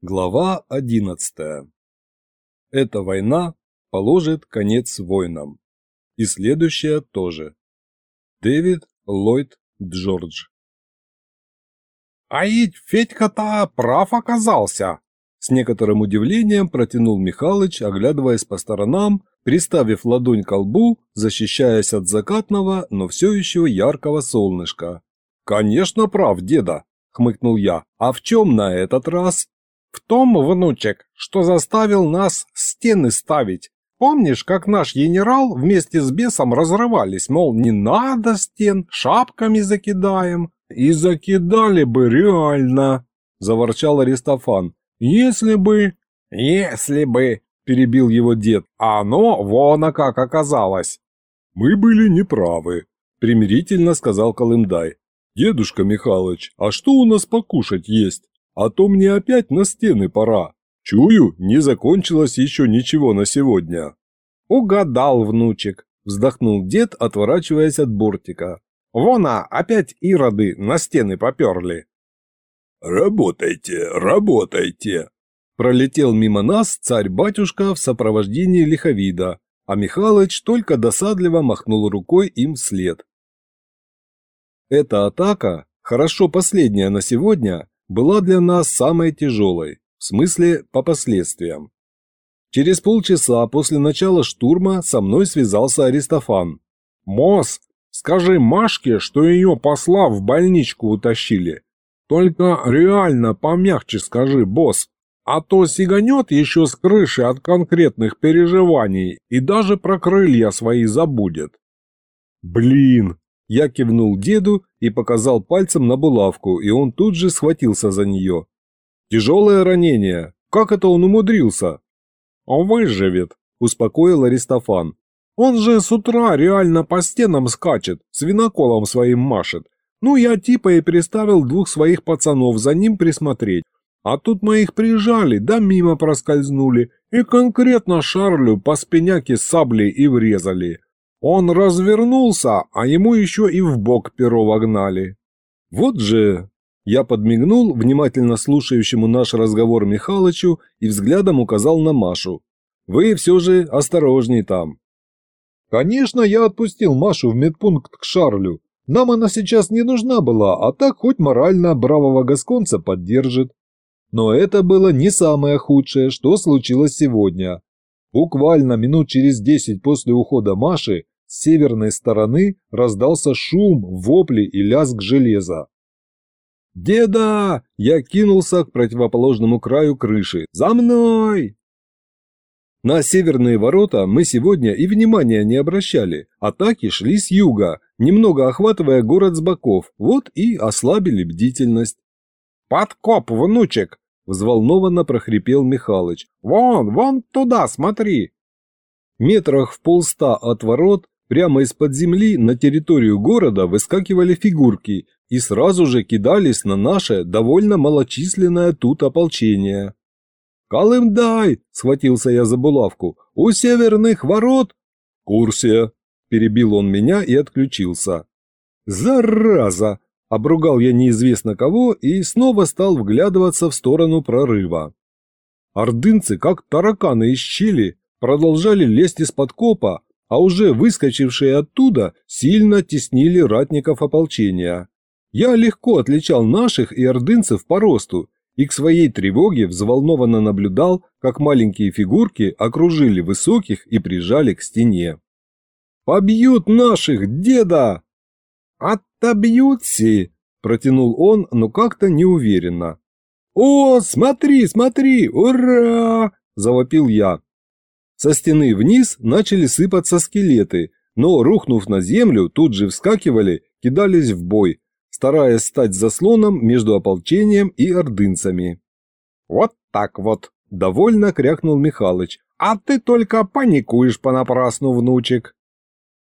Глава 11. Эта война положит конец войнам. И следующая тоже. Дэвид Ллойд Джордж. «А ведь Федька-то прав оказался!» С некоторым удивлением протянул Михалыч, оглядываясь по сторонам, приставив ладонь к лбу, защищаясь от закатного, но все еще яркого солнышка. «Конечно прав, деда!» – хмыкнул я. «А в чем на этот раз?» В том, внучек, что заставил нас стены ставить. Помнишь, как наш генерал вместе с бесом разрывались, мол, не надо стен, шапками закидаем. И закидали бы реально, заворчал Аристофан. Если бы... Если бы, перебил его дед, а оно вон как оказалось. Мы были неправы, примирительно сказал Колымдай. Дедушка Михалыч, а что у нас покушать есть? А то мне опять на стены пора. Чую, не закончилось еще ничего на сегодня». «Угадал, внучек», – вздохнул дед, отворачиваясь от бортика. «Вона, опять ироды на стены поперли». «Работайте, работайте!» Пролетел мимо нас царь-батюшка в сопровождении лиховида, а Михалыч только досадливо махнул рукой им вслед. Эта атака, хорошо последняя на сегодня, была для нас самой тяжелой, в смысле по последствиям. Через полчаса после начала штурма со мной связался Аристофан. «Мосс, скажи Машке, что ее посла в больничку утащили. Только реально помягче скажи, босс, а то сиганет еще с крыши от конкретных переживаний и даже про крылья свои забудет». «Блин, я кивнул деду и показал пальцем на булавку, и он тут же схватился за нее. «Тяжелое ранение. Как это он умудрился?» «Он выживет», – успокоил Аристофан. «Он же с утра реально по стенам скачет, с виноколом своим машет. Ну, я типа и переставил двух своих пацанов за ним присмотреть. А тут моих прижали, да мимо проскользнули, и конкретно Шарлю по спиняке саблей и врезали. Он развернулся, а ему еще и в бок перо вогнали. Вот же... Я подмигнул внимательно слушающему наш разговор Михалычу и взглядом указал на Машу. Вы все же осторожней там. Конечно, я отпустил Машу в медпункт к Шарлю. Нам она сейчас не нужна была, а так хоть морально бравого гасконца поддержит. Но это было не самое худшее, что случилось сегодня. Буквально минут через десять после ухода Маши с северной стороны раздался шум, вопли и лязг железа. «Деда!» – я кинулся к противоположному краю крыши. «За мной!» На северные ворота мы сегодня и внимания не обращали. Атаки шли с юга, немного охватывая город с боков, вот и ослабили бдительность. «Подкоп, внучек!» Взволнованно прохрипел Михалыч. «Вон, вон туда, смотри!» Метрах в полста от ворот, прямо из-под земли на территорию города выскакивали фигурки и сразу же кидались на наше довольно малочисленное тут ополчение. «Колымдай!» – схватился я за булавку. «У северных ворот?» «Курсе!» – перебил он меня и отключился. «Зараза!» Обругал я неизвестно кого и снова стал вглядываться в сторону прорыва. Ордынцы, как тараканы из щели, продолжали лезть из-под копа, а уже выскочившие оттуда сильно теснили ратников ополчения. Я легко отличал наших и ордынцев по росту, и к своей тревоге взволнованно наблюдал, как маленькие фигурки окружили высоких и прижали к стене. «Побьют наших, деда!» «Отобьются!» – протянул он, но как-то неуверенно. «О, смотри, смотри! Ура!» – завопил я. Со стены вниз начали сыпаться скелеты, но, рухнув на землю, тут же вскакивали, кидались в бой, стараясь стать заслоном между ополчением и ордынцами. «Вот так вот!» – довольно крякнул Михалыч. «А ты только паникуешь понапрасну, внучек!»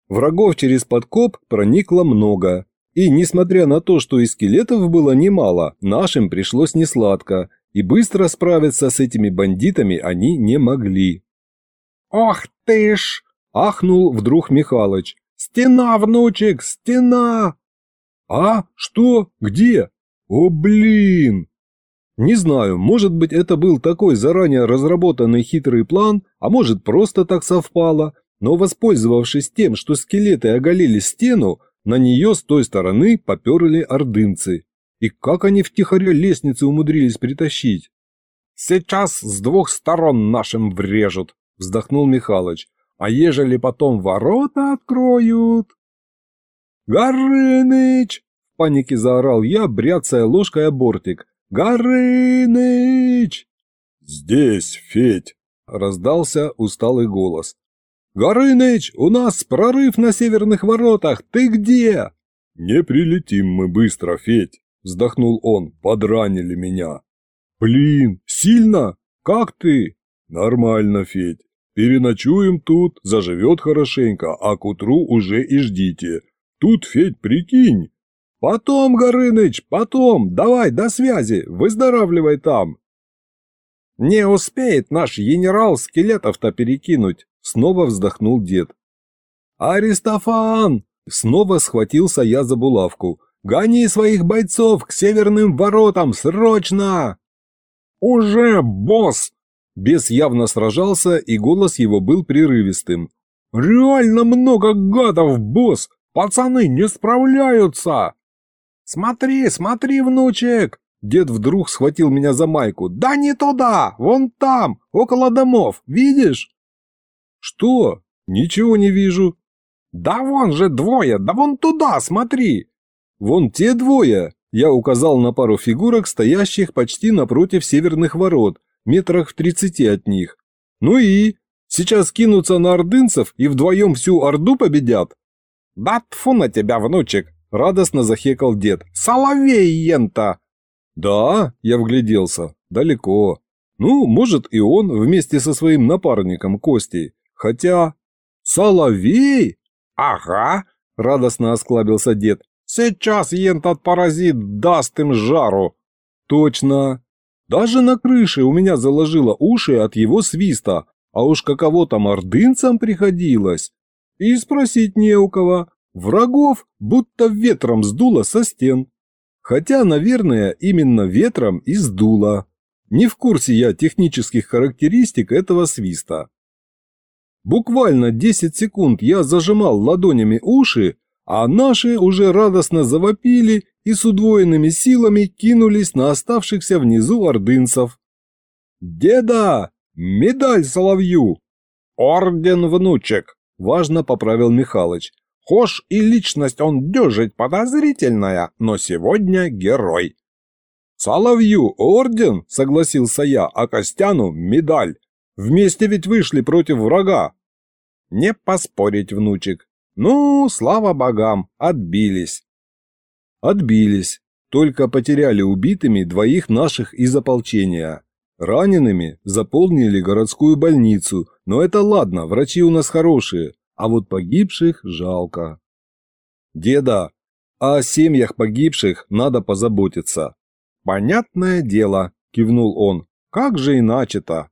Врагов через подкоп проникло много, и несмотря на то, что и скелетов было немало, нашим пришлось несладко, и быстро справиться с этими бандитами они не могли. «Ох ты ж!» – ахнул вдруг Михалыч. «Стена, внучек, стена!» «А? Что? Где? О, блин!» Не знаю, может быть это был такой заранее разработанный хитрый план, а может просто так совпало, но воспользовавшись тем, что скелеты оголили стену, на нее с той стороны поперли ордынцы. И как они втихаря лестницы умудрились притащить? «Сейчас с двух сторон нашим врежут», – вздохнул Михалыч. «А ежели потом ворота откроют?» «Горыныч!» – в панике заорал я, бряцая ложкой о бортик. «Горыныч!» «Здесь, Федь!» – раздался усталый голос. «Горыныч, у нас прорыв на северных воротах, ты где?» «Не прилетим мы быстро, Федь!» – вздохнул он. «Подранили меня!» «Блин, сильно? Как ты?» «Нормально, Федь. Переночуем тут, заживет хорошенько, а к утру уже и ждите. Тут, Федь, прикинь!» «Потом, Горыныч, потом! Давай, до связи! Выздоравливай там!» «Не успеет наш генерал скелетов-то перекинуть!» Снова вздохнул дед. «Аристофан!» Снова схватился я за булавку. «Гони своих бойцов к северным воротам, срочно!» «Уже, босс!» Бес явно сражался, и голос его был прерывистым. «Реально много гадов, босс! Пацаны не справляются!» «Смотри, смотри, внучек!» Дед вдруг схватил меня за майку. «Да не туда! Вон там, около домов, видишь?» «Что? Ничего не вижу». «Да вон же двое, да вон туда, смотри!» «Вон те двое!» Я указал на пару фигурок, стоящих почти напротив северных ворот, метрах в тридцати от них. «Ну и? Сейчас кинутся на ордынцев и вдвоем всю орду победят?» «Да тфу на тебя, внучек!» – радостно захекал дед. «Соловей ента!» «Да?» – я вгляделся. «Далеко. Ну, может, и он вместе со своим напарником Костей. Хотя... Соловей? Ага, радостно осклабился дед. Сейчас ентот паразит даст им жару. Точно. Даже на крыше у меня заложило уши от его свиста, а уж каково там ордынцам приходилось. И спросить не у кого. Врагов будто ветром сдуло со стен. Хотя, наверное, именно ветром и сдуло. Не в курсе я технических характеристик этого свиста. Буквально 10 секунд я зажимал ладонями уши, а наши уже радостно завопили и с удвоенными силами кинулись на оставшихся внизу ордынцев. «Деда! Медаль соловью!» «Орден внучек!» – важно поправил Михалыч. «Хошь и личность он дюжить подозрительная, но сегодня герой». «Соловью орден!» – согласился я, а Костяну – медаль. Вместе ведь вышли против врага. Не поспорить, внучек. Ну, слава богам, отбились. Отбились, только потеряли убитыми двоих наших из ополчения. Ранеными заполнили городскую больницу, но это ладно, врачи у нас хорошие, а вот погибших жалко. Деда, о семьях погибших надо позаботиться. Понятное дело, кивнул он, как же иначе-то?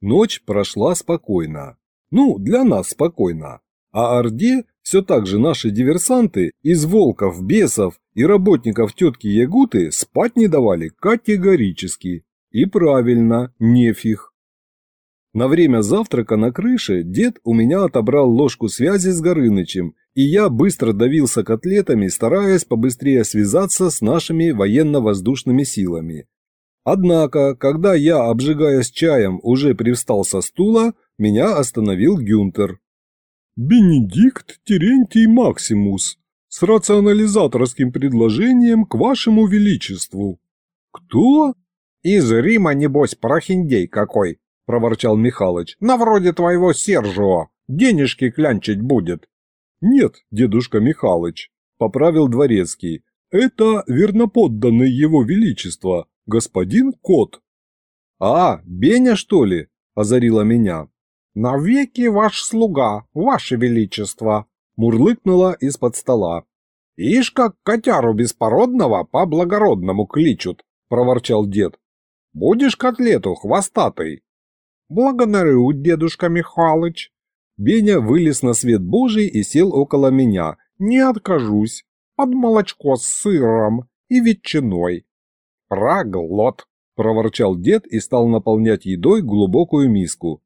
Ночь прошла спокойно. Ну, для нас спокойно. А Орде все так же наши диверсанты из волков, бесов и работников тетки Ягуты спать не давали категорически. И правильно, нефиг. На время завтрака на крыше дед у меня отобрал ложку связи с Горынычем, и я быстро давился котлетами, стараясь побыстрее связаться с нашими военно-воздушными силами. Однако, когда я, обжигаясь чаем, уже привстал со стула, меня остановил Гюнтер. «Бенедикт Терентий Максимус, с рационализаторским предложением к вашему величеству». «Кто?» «Из Рима, небось, прохиндей какой», – проворчал Михалыч. «На вроде твоего Сержио. Денежки клянчить будет». «Нет, дедушка Михалыч», – поправил дворецкий. «Это верноподданный его величества, господин Кот». «А, Беня, что ли?» – озарила меня. «Навеки ваш слуга, ваше величество!» – мурлыкнула из-под стола. «Ишь, как котяру беспородного по-благородному кличут!» – проворчал дед. «Будешь котлету, хвостатый?» «Благодарю, дедушка Михалыч!» Беня вылез на свет божий и сел около меня. «Не откажусь. Под молочко с сыром и ветчиной. «Проглот!» – проворчал дед и стал наполнять едой глубокую миску.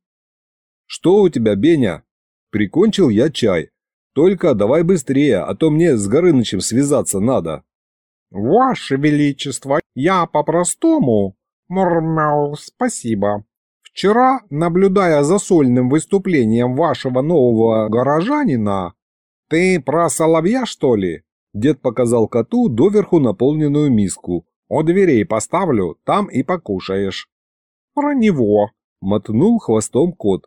«Что у тебя, Беня?» Прикончил я чай. «Только давай быстрее, а то мне с Горынычем связаться надо». «Ваше Величество, я по-простому...» «Мурмяу, спасибо. Вчера, наблюдая за сольным выступлением вашего нового горожанина...» «Ты про соловья, что ли?» Дед показал коту доверху наполненную миску. «У дверей поставлю, там и покушаешь». «Про него», — мотнул хвостом кот.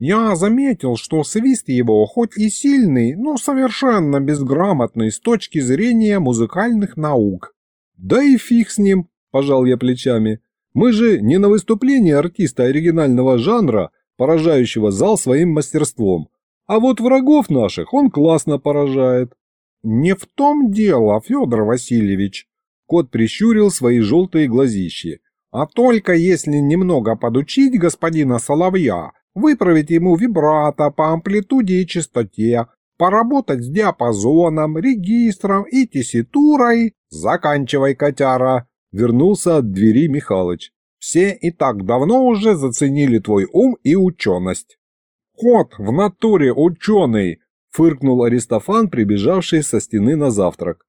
«Я заметил, что свист его хоть и сильный, но совершенно безграмотный с точки зрения музыкальных наук». «Да и фиг с ним», – пожал я плечами. «Мы же не на выступлении артиста оригинального жанра, поражающего зал своим мастерством. А вот врагов наших он классно поражает». «Не в том дело, Федор Васильевич», – кот прищурил свои желтые глазищи. «А только если немного подучить господина Соловья, выправить ему вибрато по амплитуде и частоте, поработать с диапазоном, регистром и тесситурой, заканчивай, котяра, Вернулся от двери Михалыч. «Все и так давно уже заценили твой ум и ученость». «Кот в натуре ученый!» – фыркнул Аристофан, прибежавший со стены на завтрак.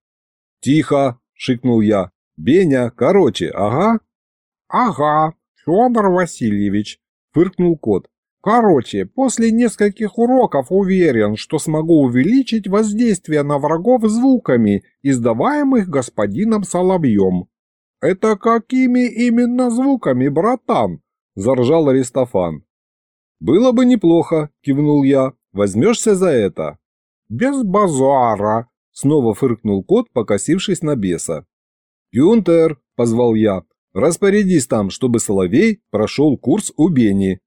«Тихо!» – шикнул я. «Беня, короче, ага?» «Ага, Федор Васильевич», – фыркнул кот. «Короче, после нескольких уроков уверен, что смогу увеличить воздействие на врагов звуками, издаваемых господином Соловьем. «Это какими именно звуками, братан?» – заржал Аристофан. «Было бы неплохо», – кивнул я. «Возьмешься за это?» «Без базара», – снова фыркнул кот, покосившись на беса. «Гюнтер», – позвал я, – «распорядись там, чтобы Соловей прошел курс у Бени.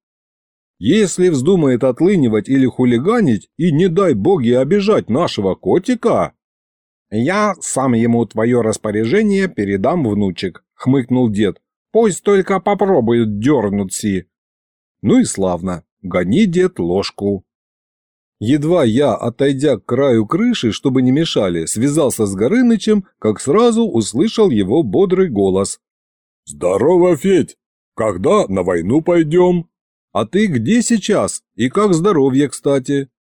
Если вздумает отлынивать или хулиганить, и не дай боги обижать нашего котика...» «Я сам ему твое распоряжение передам, внучек», — хмыкнул дед. «Пусть только попробуют дернуться». «Ну и славно. Гони, дед, ложку». Едва я, отойдя к краю крыши, чтобы не мешали, связался с Горынычем, как сразу услышал его бодрый голос. «Здорово, Федь! Когда на войну пойдем?» «А ты где сейчас? И как здоровье, кстати?»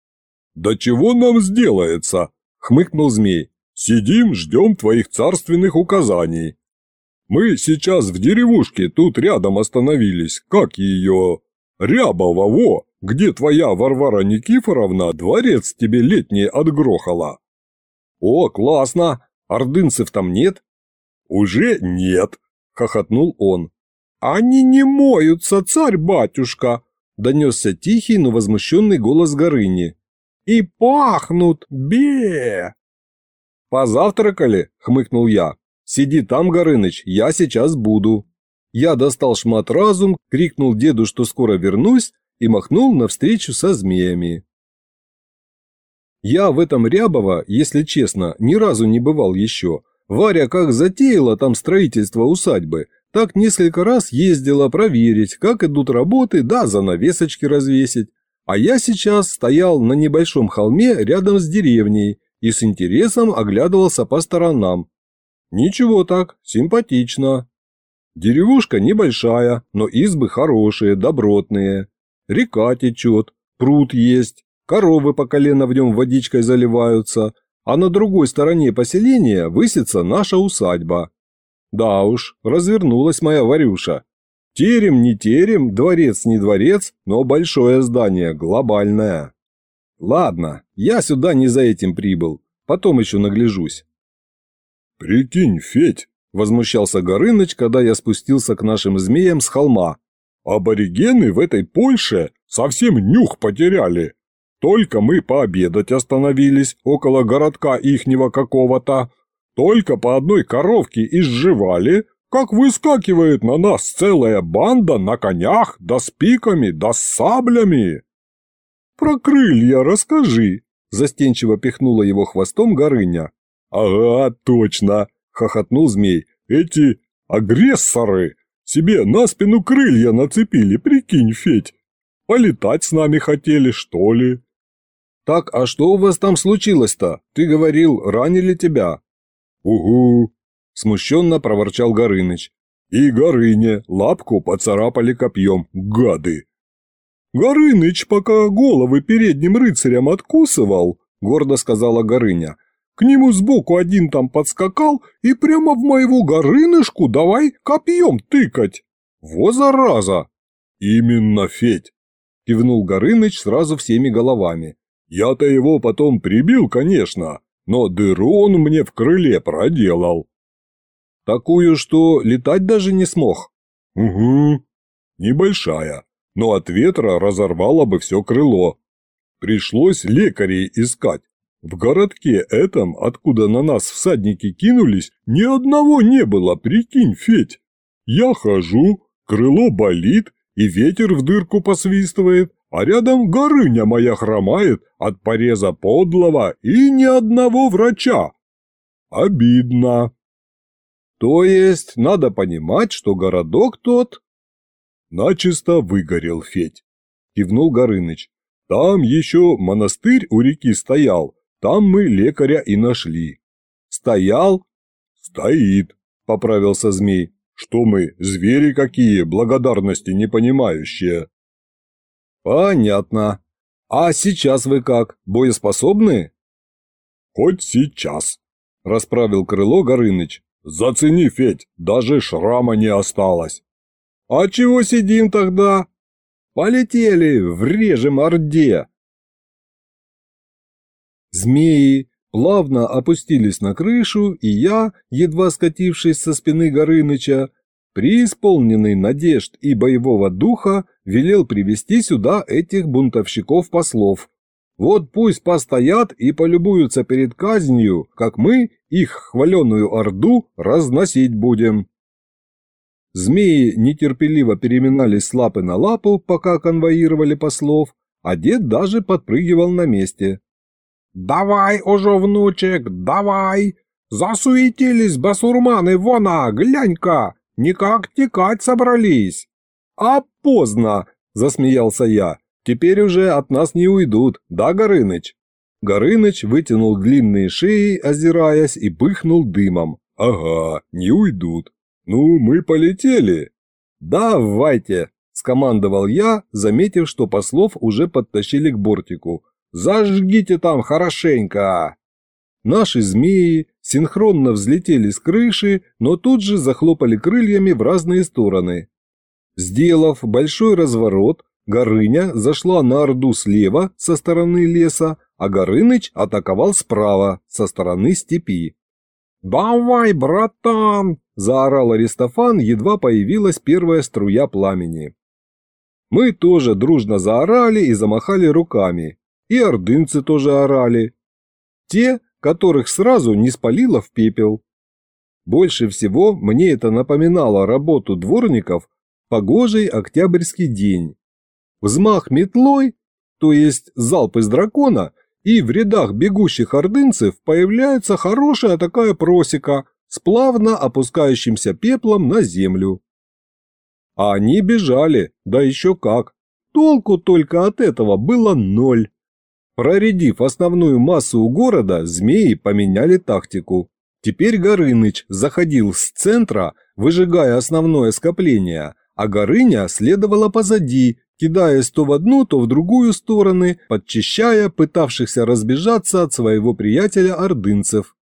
«Да чего нам сделается?» — хмыкнул змей. Сидим, ждем твоих царственных указаний. Мы сейчас в деревушке тут рядом остановились. Как ее? Рябова, во! Где твоя Варвара Никифоровна дворец тебе летний отгрохала? О, классно! Ордынцев там нет? Уже нет, хохотнул он. Они не моются, царь-батюшка, донесся тихий, но возмущенный голос Горыни. И пахнут, бе! «Позавтракали?» – хмыкнул я. «Сиди там, Горыныч, я сейчас буду». Я достал шмат разум, крикнул деду, что скоро вернусь, и махнул навстречу со змеями. Я в этом Рябово, если честно, ни разу не бывал еще. Варя как затеяла там строительство усадьбы, так несколько раз ездила проверить, как идут работы, да занавесочки развесить. А я сейчас стоял на небольшом холме рядом с деревней и с интересом оглядывался по сторонам. Ничего так, симпатично. Деревушка небольшая, но избы хорошие, добротные. Река течет, пруд есть, коровы по колено в нем водичкой заливаются, а на другой стороне поселения высится наша усадьба. Да уж, развернулась моя Варюша. Терем не терем, дворец не дворец, но большое здание, глобальное. Ладно, я сюда не за этим прибыл, потом еще нагляжусь. Прикинь, Федь, возмущался Горыныч, когда я спустился к нашим змеям с холма. Аборигены в этой Польше совсем нюх потеряли. Только мы пообедать остановились около городка ихнего какого-то, только по одной коровке изживали, как выскакивает на нас целая банда на конях, да с пиками, да с саблями. «Про крылья расскажи!» – застенчиво пихнула его хвостом Горыня. «Ага, точно!» – хохотнул змей. «Эти агрессоры себе на спину крылья нацепили, прикинь, Федь! Полетать с нами хотели, что ли?» «Так, а что у вас там случилось-то? Ты говорил, ранили тебя?» «Угу. смущенно проворчал Горыныч. И Горыне лапку поцарапали копьем, гады. Горыныч пока головы передним рыцарям откусывал, гордо сказала Горыня. К нему сбоку один там подскакал и прямо в моего Горынышку давай копьем тыкать. Во зараза! Именно, Федь, кивнул Горыныч сразу всеми головами. Я-то его потом прибил, конечно, но дыру он мне в крыле проделал. Такую, что летать даже не смог. Угу, небольшая, но от ветра разорвало бы все крыло. Пришлось лекарей искать. В городке этом, откуда на нас всадники кинулись, ни одного не было, прикинь, Федь. Я хожу, крыло болит, и ветер в дырку посвистывает, а рядом горыня моя хромает от пореза подлого и ни одного врача. Обидно. То есть надо понимать, что городок тот... Начисто выгорел Федь, кивнул Горыныч. Там еще монастырь у реки стоял, там мы лекаря и нашли. Стоял? Стоит, поправился змей. Что мы, звери какие, благодарности не понимающие? Понятно. А сейчас вы как, боеспособны? Хоть сейчас, расправил крыло Горыныч. Зацени, Федь, даже шрама не осталось. А чего сидим тогда? Полетели, врежем орде. Змеи плавно опустились на крышу, и я, едва скатившись со спины Горыныча, преисполненный надежд и боевого духа, велел привести сюда этих бунтовщиков-послов. Вот пусть постоят и полюбуются перед казнью, как мы их хваленую орду разносить будем. Змеи нетерпеливо переминались с лапы на лапу, пока конвоировали послов, а дед даже подпрыгивал на месте. «Давай уже, внучек, давай! Засуетились басурманы, вона, глянь-ка! Никак текать собрались!» «А поздно!» – засмеялся я. «Теперь уже от нас не уйдут, да, Горыныч?» Горыныч вытянул длинные шеи, озираясь, и пыхнул дымом. «Ага, не уйдут. Ну, мы полетели». «Давайте!» – скомандовал я, заметив, что послов уже подтащили к бортику. Зажгите там хорошенько!» Наши змеи синхронно взлетели с крыши, но тут же захлопали крыльями в разные стороны. Сделав большой разворот, Горыня зашла на Орду слева, со стороны леса, а Горыныч атаковал справа, со стороны степи. «Давай, братан!» – заорал Аристофан, едва появилась первая струя пламени. Мы тоже дружно заорали и замахали руками, и ордынцы тоже орали. Те, которых сразу не спалило в пепел. Больше всего мне это напоминало работу дворников погожий октябрьский день. Взмах метлой, то есть залп из дракона, и в рядах бегущих ордынцев появляется хорошая такая просека с плавно опускающимся пеплом на землю. А они бежали, да еще как. Толку только от этого было ноль. Проредив основную массу у города, змеи поменяли тактику. Теперь Горыныч заходил с центра, выжигая основное скопление, а Горыня следовала позади, кидаясь то в одну, то в другую стороны, подчищая пытавшихся разбежаться от своего приятеля ордынцев.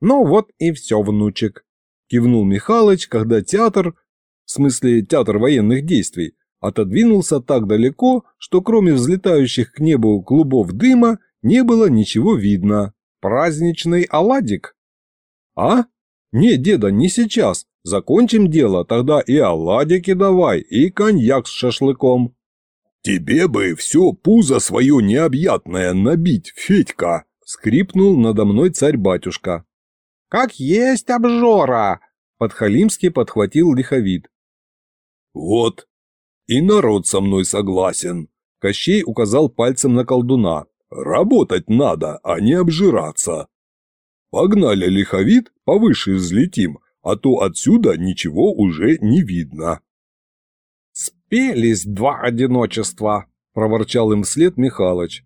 «Ну вот и все, внучек», – кивнул Михалыч, когда театр, в смысле театр военных действий, отодвинулся так далеко, что кроме взлетающих к небу клубов дыма не было ничего видно. Праздничный оладик. А? Не, деда, не сейчас. Закончим дело, тогда и оладики давай, и коньяк с шашлыком. Тебе бы все пузо свое необъятное набить, Федька, скрипнул надо мной царь-батюшка. Как есть обжора, подхалимски подхватил лиховид. Вот, и народ со мной согласен. Кощей указал пальцем на колдуна. Работать надо, а не обжираться. Погнали лиховид, повыше взлетим, а то отсюда ничего уже не видно. «Спелись два одиночества», – проворчал им вслед Михалыч.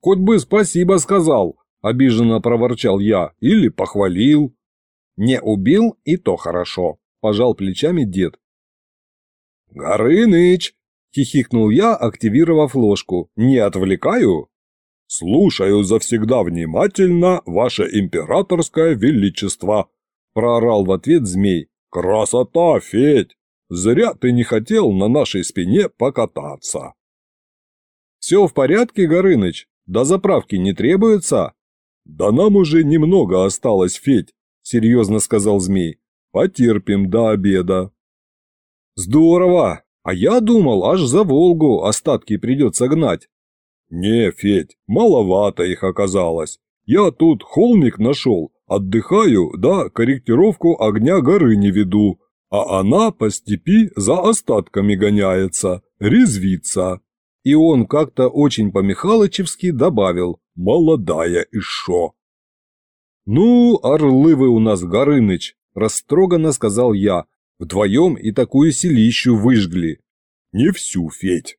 «Хоть бы спасибо сказал», – обиженно проворчал я, – «или похвалил». Не убил, и то хорошо, пожал плечами дед. Горыныч, хихикнул я, активировав ложку. Не отвлекаю? «Слушаю завсегда внимательно, ваше императорское величество», – проорал в ответ змей. «Красота, Федь! Зря ты не хотел на нашей спине покататься». «Все в порядке, Горыныч? До заправки не требуется?» «Да нам уже немного осталось, Федь», – серьезно сказал змей. «Потерпим до обеда». «Здорово! А я думал, аж за Волгу остатки придется гнать». «Не, Федь, маловато их оказалось. Я тут холмик нашел, отдыхаю, да корректировку огня горы не веду, а она по степи за остатками гоняется, резвится». И он как-то очень по-михалычевски добавил «молодая шо». «Ну, орлы вы у нас, Горыныч», – растроганно сказал я, – «вдвоем и такую селищу выжгли». «Не всю, Федь»,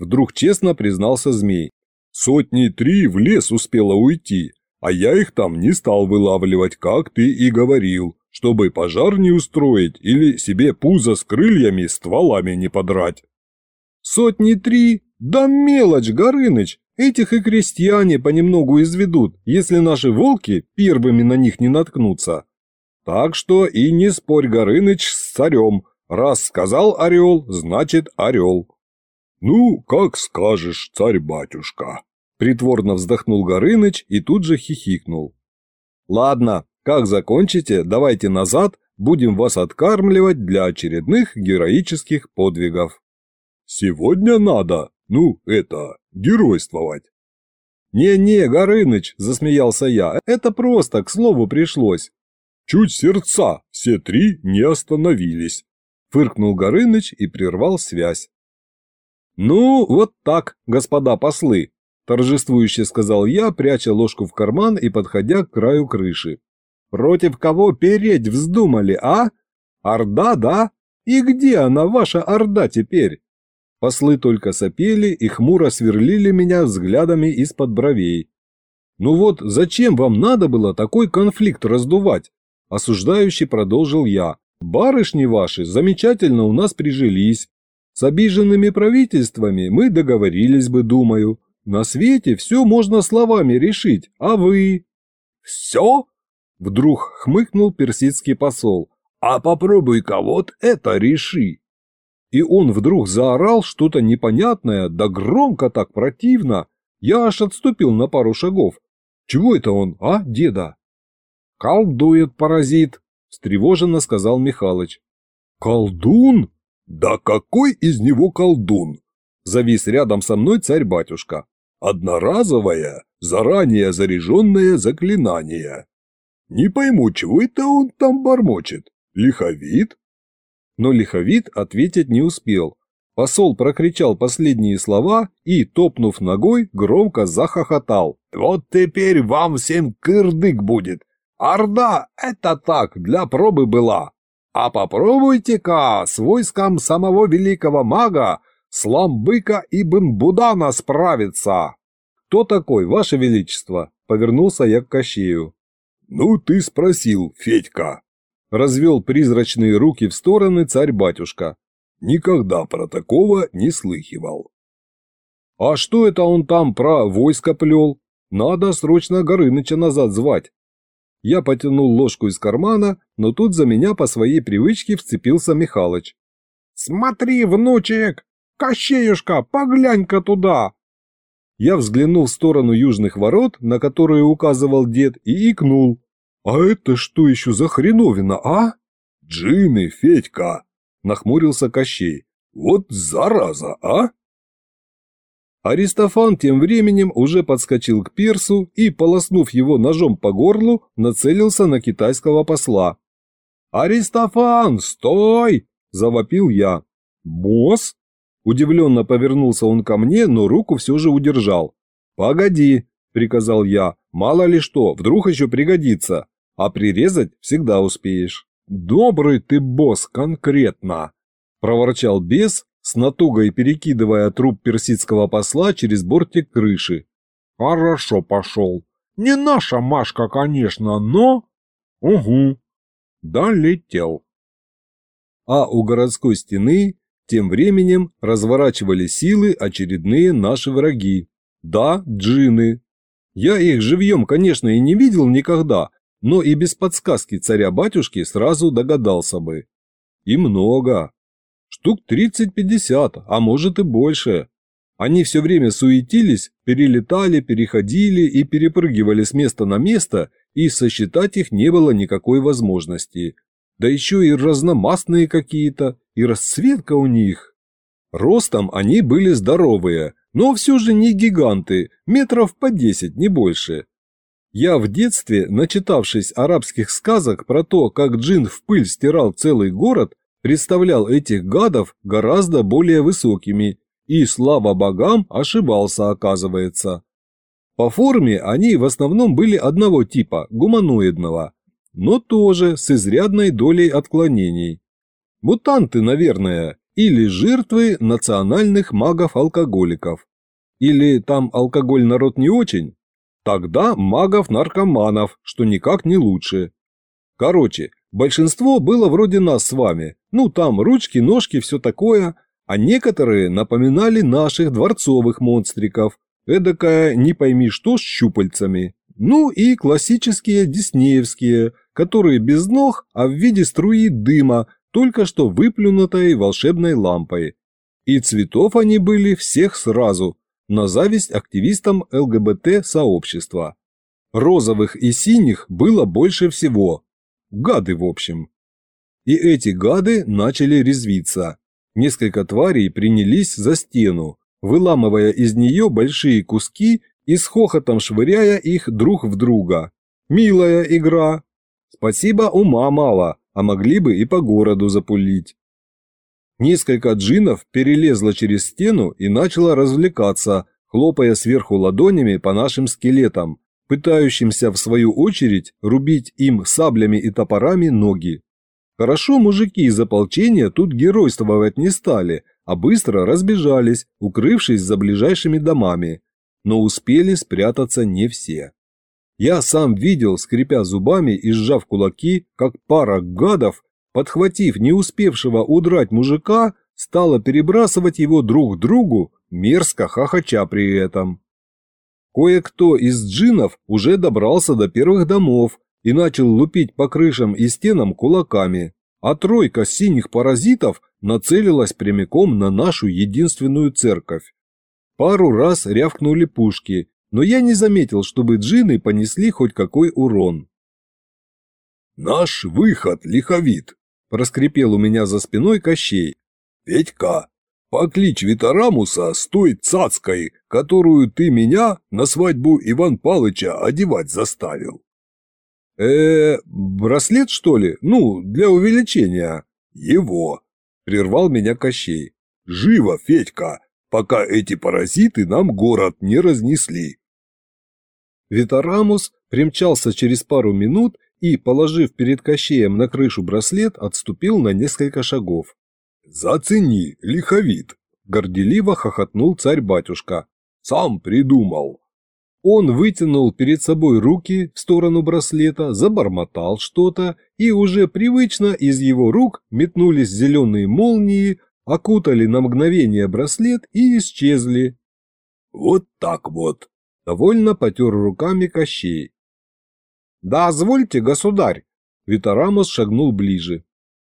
Вдруг честно признался змей. Сотни три в лес успела уйти, а я их там не стал вылавливать, как ты и говорил, чтобы пожар не устроить или себе пузо с крыльями стволами не подрать. Сотни три? Да мелочь, Горыныч! Этих и крестьяне понемногу изведут, если наши волки первыми на них не наткнутся. Так что и не спорь, Горыныч, с царем. Раз сказал орел, значит орел. «Ну, как скажешь, царь-батюшка!» Притворно вздохнул Горыныч и тут же хихикнул. «Ладно, как закончите, давайте назад, будем вас откармливать для очередных героических подвигов». «Сегодня надо, ну, это, геройствовать». «Не-не, Горыныч», – засмеялся я, – «это просто, к слову, пришлось». «Чуть сердца, все три не остановились», – фыркнул Горыныч и прервал связь. «Ну, вот так, господа послы», – торжествующе сказал я, пряча ложку в карман и подходя к краю крыши. «Против кого переть вздумали, а? Орда, да? И где она, ваша Орда, теперь?» Послы только сопели и хмуро сверлили меня взглядами из-под бровей. «Ну вот, зачем вам надо было такой конфликт раздувать?» Осуждающий продолжил я. «Барышни ваши замечательно у нас прижились, с обиженными правительствами мы договорились бы, думаю. На свете все можно словами решить, а вы...» «Все?» – вдруг хмыкнул персидский посол. «А попробуй-ка вот это реши!» И он вдруг заорал что-то непонятное, да громко так противно. Я аж отступил на пару шагов. Чего это он, а, деда? «Колдует паразит», – встревоженно сказал Михалыч. «Колдун?» «Да какой из него колдун?» Завис рядом со мной царь-батюшка. «Одноразовое, заранее заряженное заклинание. Не пойму, чего это он там бормочет? Лиховид?» Но лиховид ответить не успел. Посол прокричал последние слова и, топнув ногой, громко захохотал. «Вот теперь вам всем кырдык будет! Орда – это так, для пробы была! А попробуйте-ка с войском самого великого мага Сламбыка Ибн Будана справиться. Кто такой, ваше величество? Повернулся я к Кощею. Ну ты спросил, Федька. Развел призрачные руки в стороны царь-батюшка. Никогда про такого не слыхивал. А что это он там про войско плел? Надо срочно Горыныча назад звать. Я потянул ложку из кармана, но тут за меня по своей привычке вцепился Михалыч. «Смотри, внучек! Кощеюшка, поглянь-ка туда!» Я взглянул в сторону южных ворот, на которые указывал дед, и икнул. «А это что еще за хреновина, а?» «Джины, Федька!» – нахмурился Кощей. «Вот зараза, а!» Аристофан тем временем уже подскочил к персу и, полоснув его ножом по горлу, нацелился на китайского посла. «Аристофан, стой!» – завопил я. «Босс?» Удивленно повернулся он ко мне, но руку все же удержал. «Погоди», – приказал я, – «мало ли что, вдруг еще пригодится, а прирезать всегда успеешь». «Добрый ты босс конкретно», – проворчал бес, с натугой перекидывая труп персидского посла через бортик крыши. «Хорошо пошел. Не наша Машка, конечно, но...» «Угу. Долетел. А у городской стены тем временем разворачивали силы очередные наши враги. Да, джины. Я их живьем, конечно, и не видел никогда, но и без подсказки царя-батюшки сразу догадался бы. И много. Штук 30-50, а может и больше. Они все время суетились, перелетали, переходили и перепрыгивали с места на место, и сосчитать их не было никакой возможности. Да еще и разномастные какие-то, и расцветка у них. Ростом они были здоровые, но все же не гиганты, метров по десять, не больше. Я в детстве, начитавшись арабских сказок про то, как джин в пыль стирал целый город, представлял этих гадов гораздо более высокими, и, слава богам, ошибался, оказывается. По форме они в основном были одного типа, гуманоидного, но тоже с изрядной долей отклонений. Мутанты, наверное, или жертвы национальных магов-алкоголиков. Или там алкоголь народ не очень? Тогда магов-наркоманов, что никак не лучше. Короче, большинство было вроде нас с вами. Ну там ручки, ножки, все такое. А некоторые напоминали наших дворцовых монстриков. Эдакая не пойми что с щупальцами. Ну и классические диснеевские, которые без ног, а в виде струи дыма, только что выплюнутой волшебной лампой. И цветов они были всех сразу, на зависть активистам ЛГБТ-сообщества. Розовых и синих было больше всего. Гады, в общем. И эти гады начали резвиться. Несколько тварей принялись за стену, выламывая из нее большие куски и с хохотом швыряя их друг в друга. Милая игра. Спасибо, ума мало, а могли бы и по городу запулить. Несколько джинов перелезло через стену и начало развлекаться, хлопая сверху ладонями по нашим скелетам, пытающимся в свою очередь рубить им саблями и топорами ноги. Хорошо мужики из ополчения тут геройствовать не стали, а быстро разбежались, укрывшись за ближайшими домами. Но успели спрятаться не все. Я сам видел, скрипя зубами и сжав кулаки, как пара гадов подхватив не успевшего удрать мужика, стала перебрасывать его друг другу, мерзко хохоча при этом. Кое-кто из джинов уже добрался до первых домов и начал лупить по крышам и стенам кулаками, а тройка синих паразитов нацелилась прямиком на нашу единственную церковь. Пару раз рявкнули пушки, но я не заметил, чтобы джины понесли хоть какой урон. «Наш выход, лиховид!» проскрипел у меня за спиной Кощей. «Петька, покличь Витарамуса с той цацкой, которую ты меня на свадьбу Иван Палыча одевать заставил». Э браслет, что ли? Ну, для увеличения». «Его», — прервал меня Кощей. «Живо, Федька, пока эти паразиты нам город не разнесли». Витарамус примчался через пару минут и, положив перед Кощеем на крышу браслет, отступил на несколько шагов. «Зацени, лиховид!» – горделиво хохотнул царь-батюшка. «Сам придумал!» Он вытянул перед собой руки в сторону браслета, забормотал что-то, и уже привычно из его рук метнулись зеленые молнии, окутали на мгновение браслет и исчезли. «Вот так вот!» – довольно потер руками Кощей. «Дозвольте, государь!» Витарамос шагнул ближе.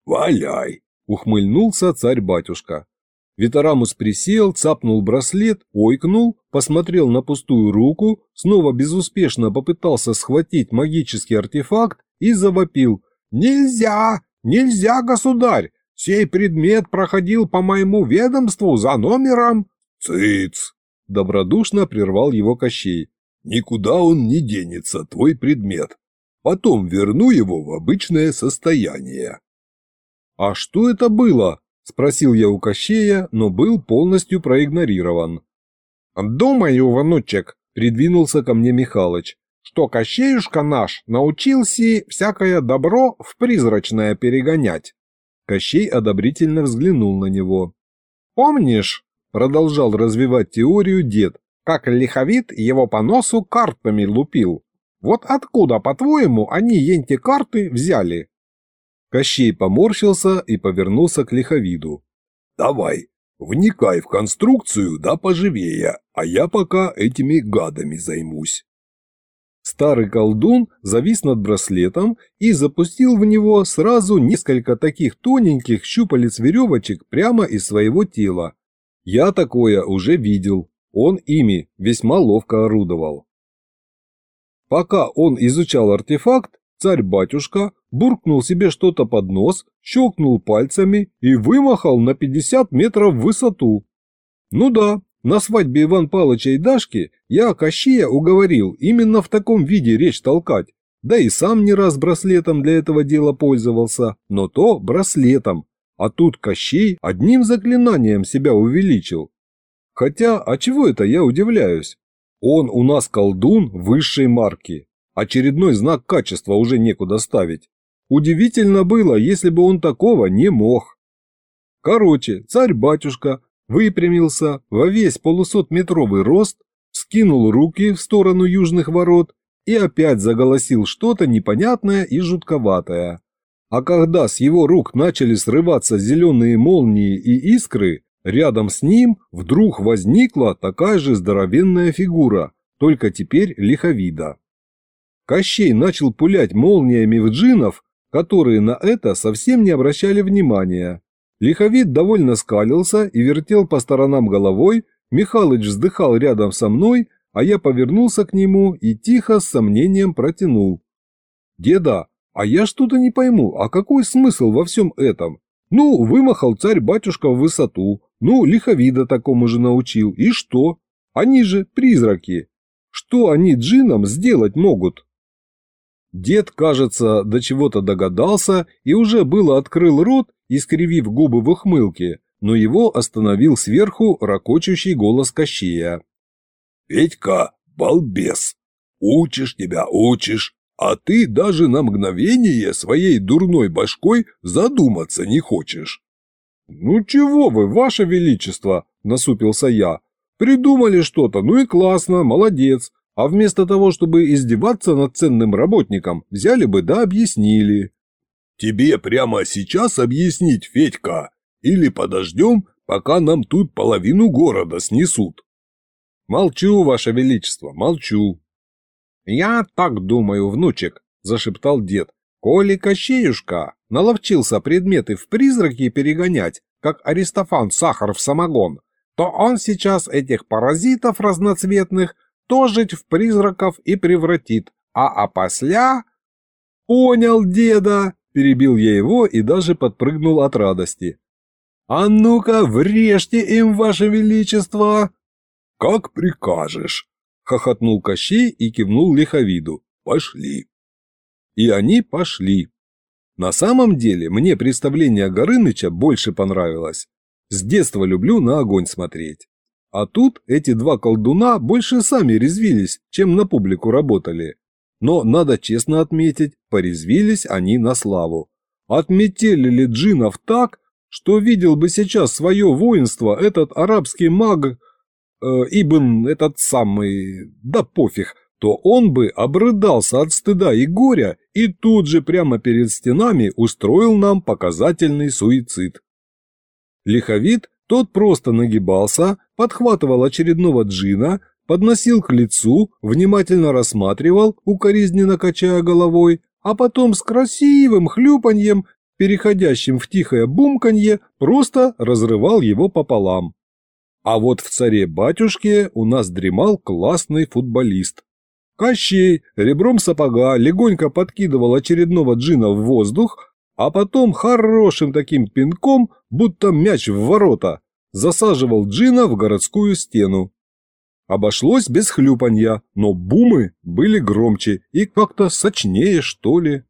«Валяй!» – ухмыльнулся царь-батюшка. Витарамус присел, цапнул браслет, ойкнул, посмотрел на пустую руку, снова безуспешно попытался схватить магический артефакт и завопил. «Нельзя! Нельзя, государь! Сей предмет проходил по моему ведомству за номером...» «Цыц!» – добродушно прервал его Кощей. Никуда он не денется, твой предмет. Потом верну его в обычное состояние. А что это было? Спросил я у Кощея, но был полностью проигнорирован. Думаю, внучек, придвинулся ко мне Михалыч, что Кощеюшка наш научился всякое добро в призрачное перегонять. Кощей одобрительно взглянул на него. «Помнишь?» – продолжал развивать теорию дед, как лиховид его по носу картами лупил. Вот откуда, по-твоему, они енте карты взяли? Кощей поморщился и повернулся к лиховиду. «Давай, вникай в конструкцию, да поживее, а я пока этими гадами займусь». Старый колдун завис над браслетом и запустил в него сразу несколько таких тоненьких щупалец веревочек прямо из своего тела. Я такое уже видел, он ими весьма ловко орудовал. Пока он изучал артефакт, царь-батюшка буркнул себе что-то под нос, щелкнул пальцами и вымахал на 50 метров в высоту. Ну да, на свадьбе Иван Палыча и Дашки я Кощея уговорил именно в таком виде речь толкать, да и сам не раз браслетом для этого дела пользовался, но то браслетом, а тут Кощей одним заклинанием себя увеличил. Хотя, а чего это я удивляюсь? Он у нас колдун высшей марки, очередной знак качества уже некуда ставить. Удивительно было, если бы он такого не мог. Короче, царь-батюшка выпрямился во весь полусотметровый рост, скинул руки в сторону южных ворот и опять заголосил что-то непонятное и жутковатое. А когда с его рук начали срываться зеленые молнии и искры, рядом с ним вдруг возникла такая же здоровенная фигура, только теперь лиховида. Кощей начал пулять молниями в джинов, которые на это совсем не обращали внимания, Лиховид довольно скалился и вертел по сторонам головой, Михалыч вздыхал рядом со мной, а я повернулся к нему и тихо с сомнением протянул. «Деда, а я что-то не пойму, а какой смысл во всем этом? Ну, вымахал царь-батюшка в высоту, ну, лиховида такому же научил, и что? Они же призраки. Что они джинам сделать могут?» Дед, кажется, до чего-то догадался и уже было открыл рот, искривив губы в ухмылке, но его остановил сверху ракочущий голос Кощея. «Петька, балбес! Учишь тебя, учишь, а ты даже на мгновение своей дурной башкой задуматься не хочешь». «Ну чего вы, ваше величество!» – насупился я. «Придумали что-то, ну и классно, молодец. А вместо того, чтобы издеваться над ценным работником, взяли бы да объяснили. Тебе прямо сейчас объяснить, Федька? Или подождем, пока нам тут половину города снесут? Молчу, Ваше Величество, молчу. Я так думаю, внучек, зашептал дед. Коли Кощеюшка наловчился предметы в призраки перегонять, как Аристофан сахар в самогон, то он сейчас этих паразитов разноцветных тоже в призраков и превратит, а опосля... «Понял, деда!» – перебил я его и даже подпрыгнул от радости. «А ну-ка, врежьте им, ваше величество!» «Как прикажешь!» – хохотнул Кощей и кивнул лиховиду. «Пошли!» И они пошли. На самом деле мне представление Горыныча больше понравилось. С детства люблю на огонь смотреть. А тут эти два колдуна больше сами резвились, чем на публику работали. Но надо честно отметить, порезвились они на славу. Отметили ли джинов так, что видел бы сейчас свое воинство этот арабский маг, э, Ибн этот самый, да пофиг, то он бы обрыдался от стыда и горя и тут же прямо перед стенами устроил нам показательный суицид. Лиховид тот просто нагибался, подхватывал очередного джина, подносил к лицу, внимательно рассматривал, укоризненно качая головой, а потом с красивым хлюпаньем, переходящим в тихое бумканье, просто разрывал его пополам. А вот в царе-батюшке у нас дремал классный футболист. Кощей ребром сапога легонько подкидывал очередного джина в воздух, а потом хорошим таким пинком, будто мяч в ворота, засаживал Джина в городскую стену. Обошлось без хлюпанья, но бумы были громче и как-то сочнее, что ли.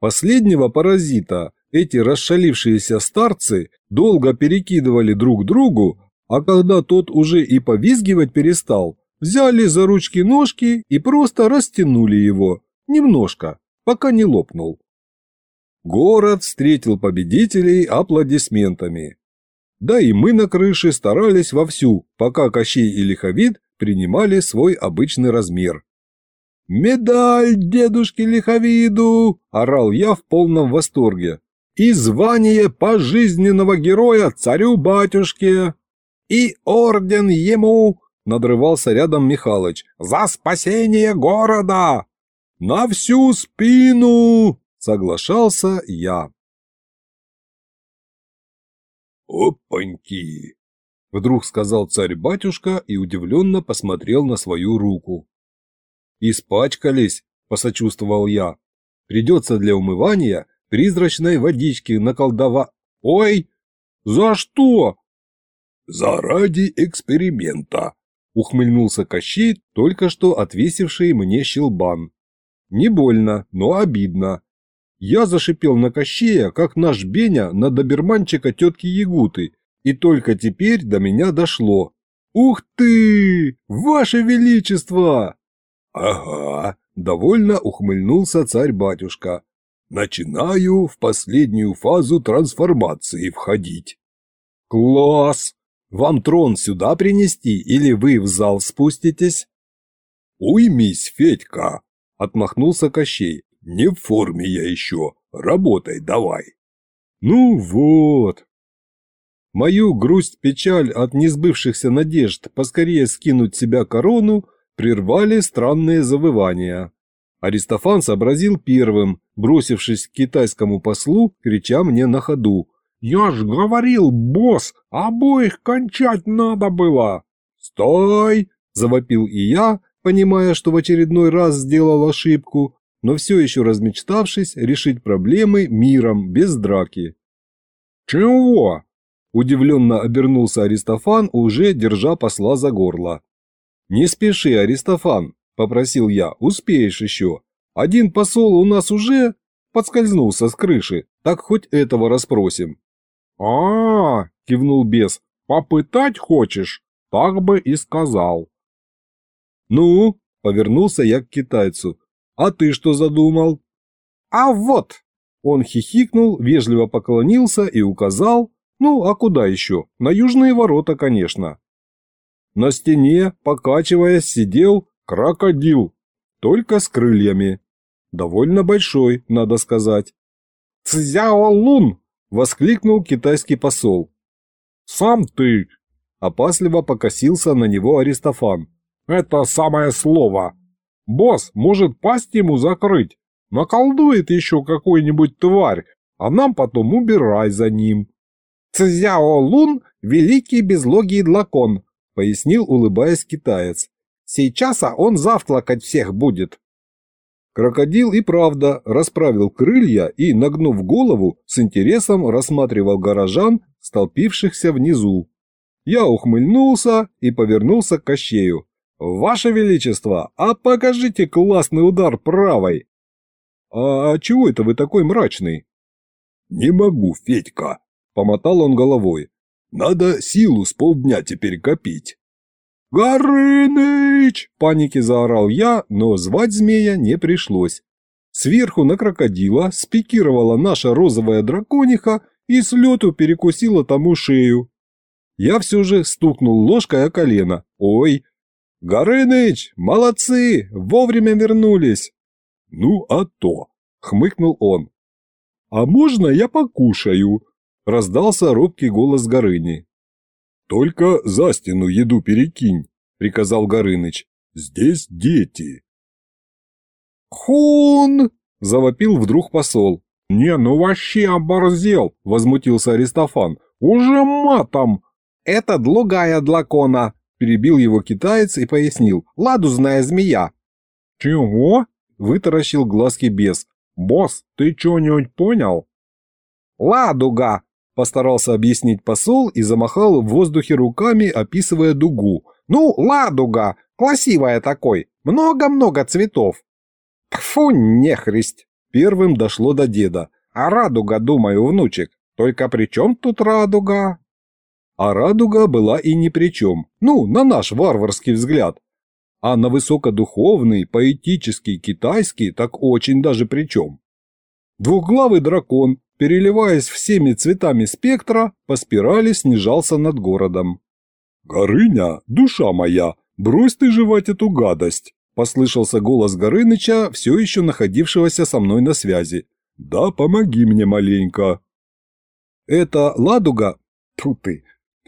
Последнего паразита эти расшалившиеся старцы долго перекидывали друг другу, а когда тот уже и повизгивать перестал, взяли за ручки-ножки и просто растянули его, немножко, пока не лопнул. Город встретил победителей аплодисментами. Да и мы на крыше старались вовсю, пока Кощей и Лиховид принимали свой обычный размер. «Медаль дедушке Лиховиду!» – орал я в полном восторге. «И звание пожизненного героя царю-батюшке!» «И орден ему!» – надрывался рядом Михалыч. «За спасение города!» «На всю спину!» – соглашался я. «Опаньки!» – вдруг сказал царь-батюшка и удивленно посмотрел на свою руку. «Испачкались», – посочувствовал я. «Придется для умывания призрачной водички наколдова...» «Ой! За что?» «Заради эксперимента», – ухмыльнулся Кощей, только что отвесивший мне щелбан. Не больно, но обидно. Я зашипел на Кощея, как наш Беня на доберманчика тетки Ягуты, и только теперь до меня дошло. «Ух ты! Ваше Величество!» «Ага», – довольно ухмыльнулся царь-батюшка. «Начинаю в последнюю фазу трансформации входить». «Класс! Вам трон сюда принести или вы в зал спуститесь?» «Уймись, Федька!» – отмахнулся Кощей. Не в форме я еще. Работай давай. Ну вот. Мою грусть-печаль от несбывшихся надежд поскорее скинуть себя корону прервали странные завывания. Аристофан сообразил первым, бросившись к китайскому послу, крича мне на ходу. «Я ж говорил, босс, обоих кончать надо было!» «Стой!» – завопил и я, понимая, что в очередной раз сделал ошибку, но все еще размечтавшись решить проблемы миром, без драки. «Чего?» – удивленно обернулся Аристофан, уже держа посла за горло. «Не спеши, Аристофан», – попросил я, – «успеешь еще. Один посол у нас уже подскользнулся с крыши, так хоть этого расспросим». А, -а, -а кивнул бес, – «попытать хочешь? Так бы и сказал». «Ну?» – повернулся я к китайцу. А ты что задумал? А вот! Он хихикнул, вежливо поклонился и указал, ну а куда еще, на южные ворота, конечно. На стене, покачиваясь, сидел крокодил, только с крыльями. Довольно большой, надо сказать. «Цзяо Лун!» – воскликнул китайский посол. «Сам ты!» – опасливо покосился на него Аристофан. «Это самое слово!» Босс может пасть ему закрыть. Наколдует еще какой-нибудь тварь, а нам потом убирай за ним. Цзяо Лун – великий безлогий длакон, пояснил, улыбаясь китаец. Сейчас а он завтракать всех будет. Крокодил и правда расправил крылья и, нагнув голову, с интересом рассматривал горожан, столпившихся внизу. Я ухмыльнулся и повернулся к Кощею. «Ваше Величество, а покажите классный удар правой!» «А чего это вы такой мрачный?» «Не могу, Федька», — помотал он головой. «Надо силу с полдня теперь копить». «Горыныч!» – панике заорал я, но звать змея не пришлось. Сверху на крокодила спикировала наша розовая дракониха и с лету перекусила тому шею. Я все же стукнул ложкой о колено. «Ой, «Горыныч, молодцы, вовремя вернулись!» «Ну а то!» — хмыкнул он. «А можно я покушаю?» — раздался робкий голос Горыни. «Только за стену еду перекинь», — приказал Горыныч. «Здесь дети». «Хун!» — завопил вдруг посол. «Не, ну вообще оборзел!» — возмутился Аристофан. «Уже матом!» «Это другая длакона!» Перебил его китаец и пояснил. «Ладузная змея». «Чего?» – вытаращил глазки бес. «Босс, ты что-нибудь понял?» «Ладуга!» – постарался объяснить посол и замахал в воздухе руками, описывая дугу. «Ну, ладуга! Красивая такой! Много-много цветов!» «Тьфу, нехристь!» – первым дошло до деда. «А радуга, думаю, внучек. Только при чем тут радуга?» А радуга была и ни при чем, ну, на наш варварский взгляд. А на высокодуховный, поэтический китайский так очень даже при чем. Двухглавый дракон, переливаясь всеми цветами спектра, по спирали снижался над городом. «Горыня, душа моя, брось ты жевать эту гадость!» – послышался голос Горыныча, все еще находившегося со мной на связи. «Да помоги мне маленько». «Это ладуга?» Тьфу ты!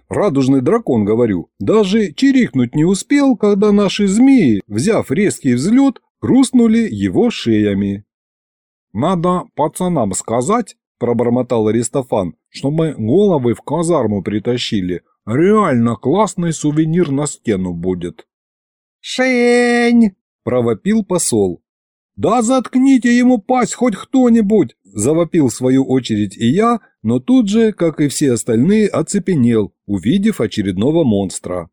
Радужный дракон, говорю, даже чирикнуть не успел, когда наши змеи, взяв резкий взлет, хрустнули его шеями. «Надо пацанам сказать», – пробормотал Аристофан, – «что мы головы в казарму притащили. Реально классный сувенир на стену будет». «Шень!» – провопил посол. «Да заткните ему пасть хоть кто-нибудь!» – завопил в свою очередь и я, но тут же, как и все остальные, оцепенел, увидев очередного монстра.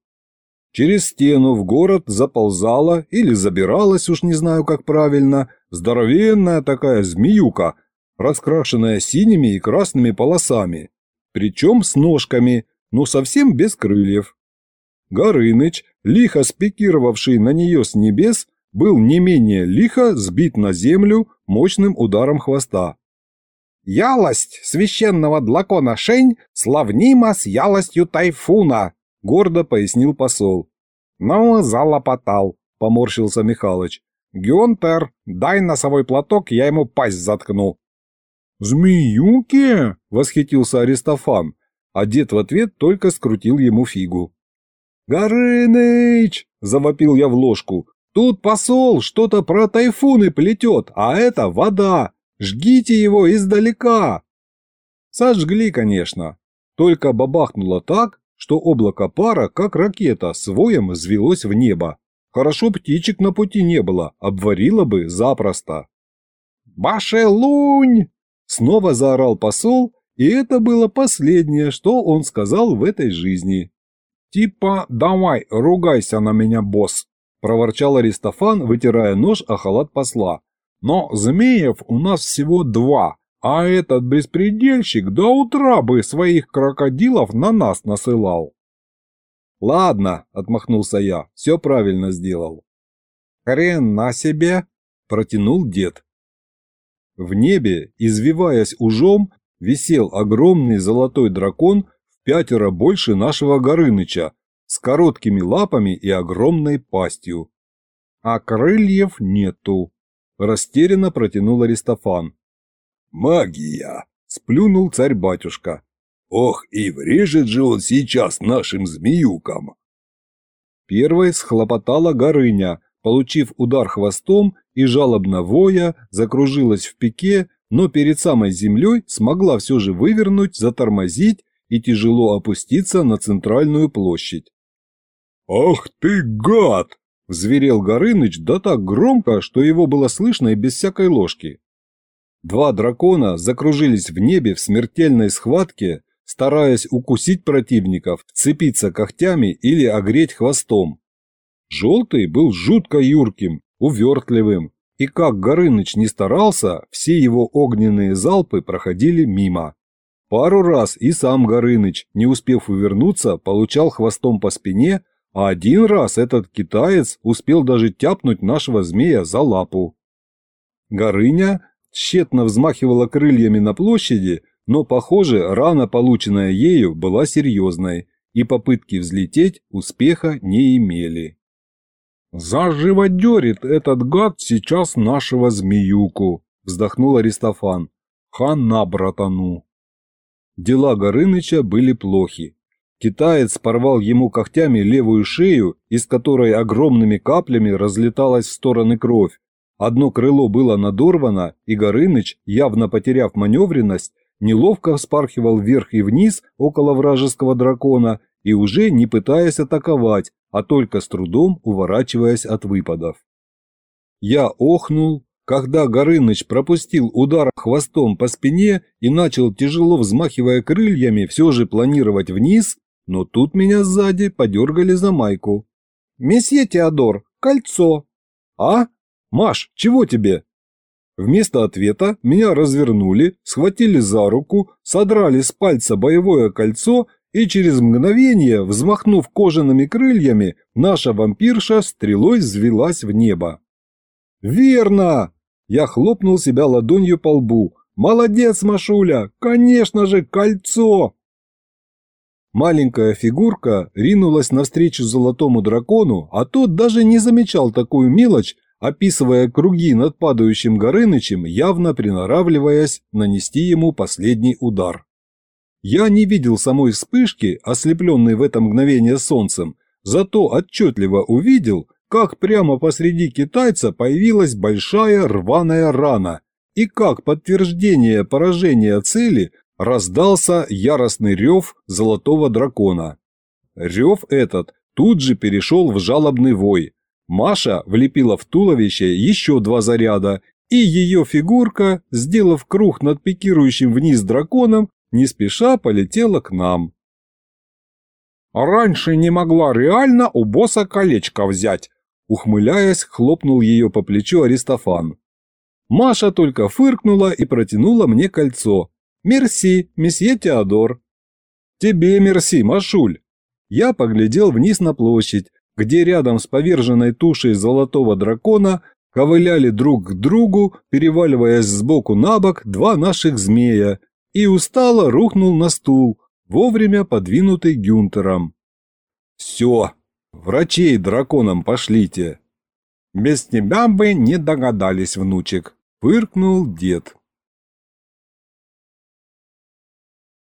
Через стену в город заползала или забиралась, уж не знаю как правильно, здоровенная такая змеюка, раскрашенная синими и красными полосами, причем с ножками, но совсем без крыльев. Горыныч, лихо спикировавший на нее с небес, был не менее лихо сбит на землю мощным ударом хвоста. «Ялость священного длакона Шень славнима с ялостью тайфуна», — гордо пояснил посол. «Ну, залопотал», — поморщился Михалыч. «Гюнтер, дай носовой платок, я ему пасть заткну». «Змеюки?» — восхитился Аристофан, а дед в ответ только скрутил ему фигу. «Горыныч!» — завопил я в ложку. «Тут посол что-то про тайфуны плетет, а это вода. Жгите его издалека!» Сожгли, конечно. Только бабахнуло так, что облако пара, как ракета, с взвелось в небо. Хорошо птичек на пути не было, обварило бы запросто. «Башелунь!» Снова заорал посол, и это было последнее, что он сказал в этой жизни. «Типа, давай, ругайся на меня, босс!» – проворчал Аристофан, вытирая нож о халат посла. Но змеев у нас всего два, а этот беспредельщик до утра бы своих крокодилов на нас насылал. Ладно, отмахнулся я, все правильно сделал. Хрен на себе, протянул дед. В небе, извиваясь ужом, висел огромный золотой дракон в пятеро больше нашего Горыныча, с короткими лапами и огромной пастью. А крыльев нету. Растерянно протянул Аристофан. «Магия!» – сплюнул царь-батюшка. «Ох, и врежет же он сейчас нашим змеюкам!» Первой схлопотала Горыня, получив удар хвостом и жалобно воя, закружилась в пике, но перед самой землей смогла все же вывернуть, затормозить и тяжело опуститься на центральную площадь. «Ах ты гад!» Взверел Горыныч да так громко, что его было слышно и без всякой ложки. Два дракона закружились в небе в смертельной схватке, стараясь укусить противников, цепиться когтями или огреть хвостом. Желтый был жутко юрким, увертливым, и как Горыныч не старался, все его огненные залпы проходили мимо. Пару раз и сам Горыныч, не успев увернуться, получал хвостом по спине, один раз этот китаец успел даже тяпнуть нашего змея за лапу. Горыня тщетно взмахивала крыльями на площади, но, похоже, рана, полученная ею, была серьезной, и попытки взлететь успеха не имели. «Заживодерит этот гад сейчас нашего змеюку», – вздохнул Аристофан. «Хана, братану». Дела Горыныча были плохи. Китаец порвал ему когтями левую шею, из которой огромными каплями разлеталась в стороны кровь. Одно крыло было надорвано, и Горыныч, явно потеряв маневренность, неловко вспархивал вверх и вниз около вражеского дракона и уже не пытаясь атаковать, а только с трудом уворачиваясь от выпадов. Я охнул, когда Горыныч пропустил удар хвостом по спине и начал, тяжело взмахивая крыльями, все же планировать вниз, но тут меня сзади подергали за майку. «Месье Теодор, кольцо!» «А? Маш, чего тебе?» Вместо ответа меня развернули, схватили за руку, содрали с пальца боевое кольцо и через мгновение, взмахнув кожаными крыльями, наша вампирша стрелой взвелась в небо. «Верно!» Я хлопнул себя ладонью по лбу. «Молодец, Машуля! Конечно же, кольцо!» Маленькая фигурка ринулась навстречу золотому дракону, а тот даже не замечал такую мелочь, описывая круги над падающим Горынычем, явно приноравливаясь нанести ему последний удар. Я не видел самой вспышки, ослепленной в это мгновение солнцем, зато отчетливо увидел, как прямо посреди китайца появилась большая рваная рана, и как подтверждение поражения цели раздался яростный рев золотого дракона. Рев этот тут же перешел в жалобный вой. Маша влепила в туловище еще два заряда, и ее фигурка, сделав круг над пикирующим вниз драконом, не спеша полетела к нам. «Раньше не могла реально у босса колечко взять», ухмыляясь, хлопнул ее по плечу Аристофан. Маша только фыркнула и протянула мне кольцо. «Мерси, месье Теодор». «Тебе мерси, Машуль». Я поглядел вниз на площадь, где рядом с поверженной тушей золотого дракона ковыляли друг к другу, переваливаясь сбоку на бок, два наших змея, и устало рухнул на стул, вовремя подвинутый Гюнтером. «Все, врачей драконам пошлите!» «Без тебя бы не догадались, внучек», – фыркнул дед.